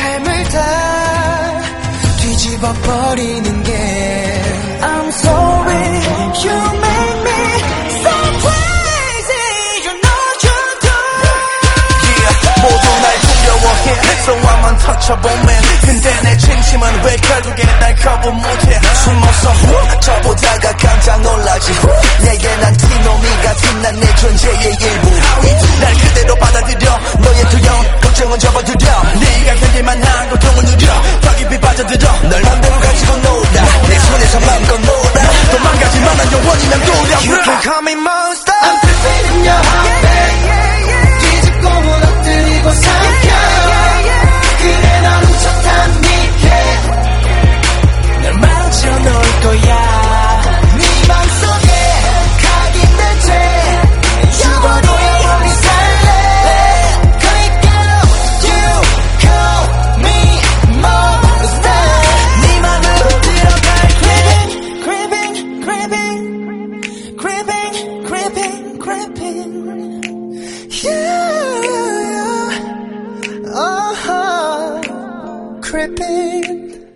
삶을 다 뒤집어 버리는 게 I'm sorry you make me so crazy you know you do. Yeah, 모두 날 두려워해. so I'm untouchable man 근데 내 진심은 왜 결국에 날 거부 못해? 숨어서 후 저보다가 깜짝 놀라지 내게 난 네 티노미 같은 난 내 존재의 일. You can call me monster. I'm defeating your heart. Gripping, gripping. You, oh, gripping. Uh-huh.